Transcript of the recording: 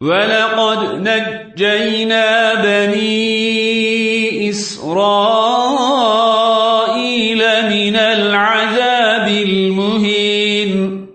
ولقد نجينا بني إسرائيل من العذاب المهين.